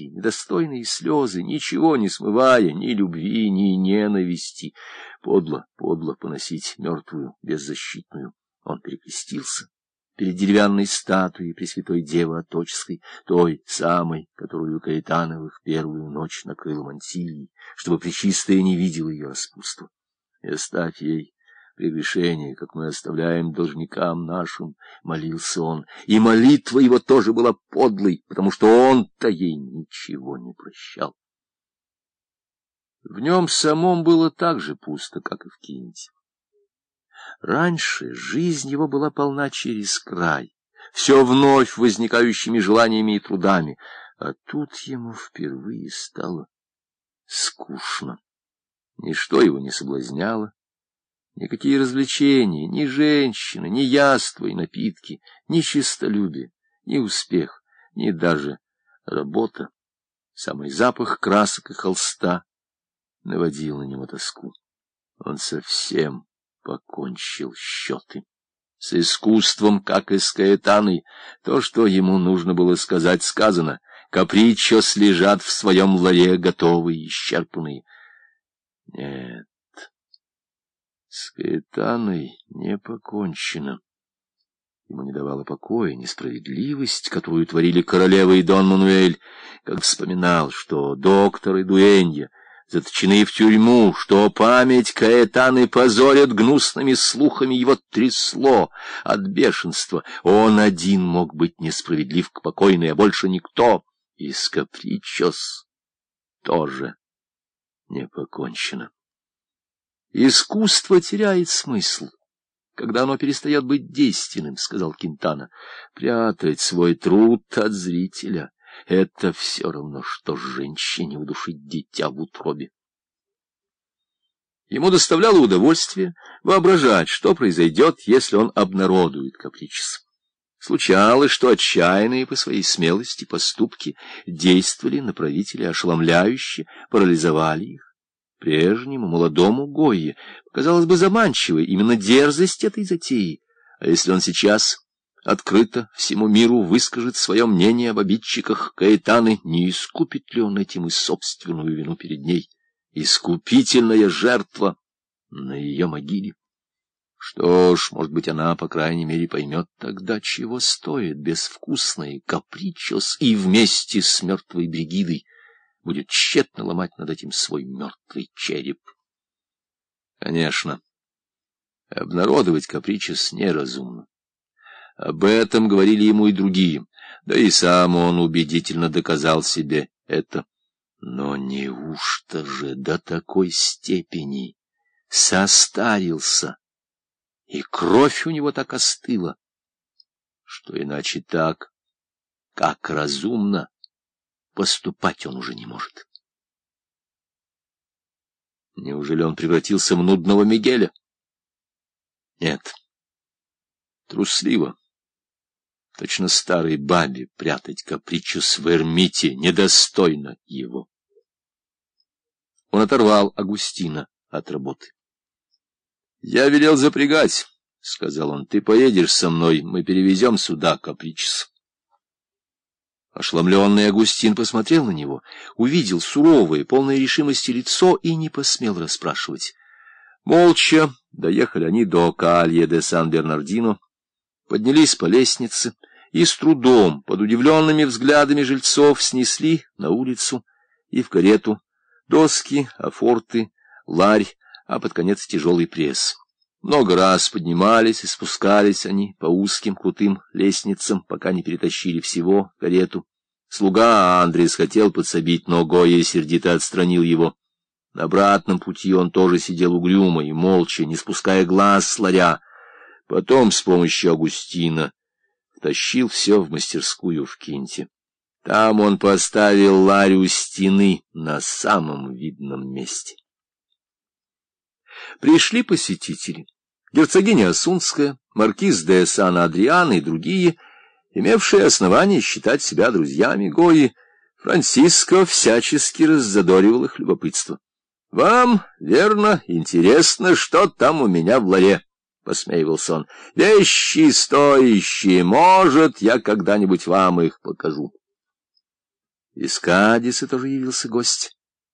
недостойные слезы, ничего не смывая, ни любви, ни ненависти. Подло, подло поносить мертвую, беззащитную. Он перекрестился перед деревянной статуей Пресвятой Девы Оточеской, той самой, которую Каэтановых первую ночь накрыла мантильей, чтобы Пречистая не видела ее распутства. И оставь ей прегрешение, как мы оставляем должникам нашим, — молился он. И молитва его тоже была подлой, потому что он-то ей ничего не прощал. В нем самом было так же пусто, как и в Кинте. Раньше жизнь его была полна через край, все вновь возникающими желаниями и трудами, а тут ему впервые стало скучно. Ничто его не соблазняло, никакие развлечения, ни женщины, ни яства и напитки, ни чистолюбие, ни успех, ни даже работа, самый запах красок и холста наводил на него тоску. Он совсем покончил счеты. С искусством, как и с Каэтаной, то, что ему нужно было сказать, сказано. Капричос лежат в своем ларе, готовые, исчерпанные. Нет, с Каэтаной не покончено. Ему не давала покоя несправедливость, которую творили королева и Дон Мануэль, как вспоминал, что доктор и дуэнья — заточены в тюрьму, что память Каэтаны позорят гнусными слухами, его трясло от бешенства. Он один мог быть несправедлив к покойной, а больше никто. И с Капричос тоже не покончено. Искусство теряет смысл, когда оно перестает быть действенным, — сказал Кинтана. Прятать свой труд от зрителя — это все равно, что женщине удушить дитя в утробе. Ему доставляло удовольствие воображать, что произойдет, если он обнародует капричес. Случалось, что отчаянные по своей смелости поступки действовали на правителя ошеломляюще, парализовали их. Прежнему молодому Гойе показалось бы заманчивой именно дерзость этой затеи, а если он сейчас открыто всему миру выскажет свое мнение об обидчиках Каэтаны, не искупит ли он этим и собственную вину перед ней? Искупительная жертва на ее могиле. Что ж, может быть, она, по крайней мере, поймет тогда, чего стоит безвкусный капричос, и вместе с мертвой Бригидой будет тщетно ломать над этим свой мертвый череп. Конечно, обнародовать капричос неразумно. Об этом говорили ему и другие, да и сам он убедительно доказал себе это. Но неужто же до такой степени состарился, и кровь у него так остыла, что иначе так, как разумно, поступать он уже не может. Неужели он превратился в нудного Мигеля? Нет, трусливо точно старой бабе, прятать капричус в эрмите недостойно его. Он оторвал Агустина от работы. — Я велел запрягать, — сказал он. — Ты поедешь со мной, мы перевезем сюда капричус. Ошеломленный Агустин посмотрел на него, увидел суровое, полное решимости лицо и не посмел расспрашивать. Молча доехали они до Калье де Сан-Бернардино, поднялись по лестнице и с трудом, под удивленными взглядами жильцов, снесли на улицу и в карету доски, афорты, ларь, а под конец тяжелый пресс. Много раз поднимались и спускались они по узким крутым лестницам, пока не перетащили всего карету. Слуга Андрес хотел подсобить, но Гоя сердито отстранил его. На обратном пути он тоже сидел угрюмо и молча, не спуская глаз с ларя. Потом с помощью Агустина тащил все в мастерскую в Кинте. Там он поставил ларь у стены на самом видном месте. Пришли посетители. Герцогиня Осунская, маркиз де Сан-Адриан и другие, имевшие основания считать себя друзьями Гои, Франциско всячески раззадоривал их любопытство. — Вам, верно, интересно, что там у меня в ларе? — посмеивался он. — Вещи стоящие, может, я когда-нибудь вам их покажу. Из Кадиса тоже явился гость.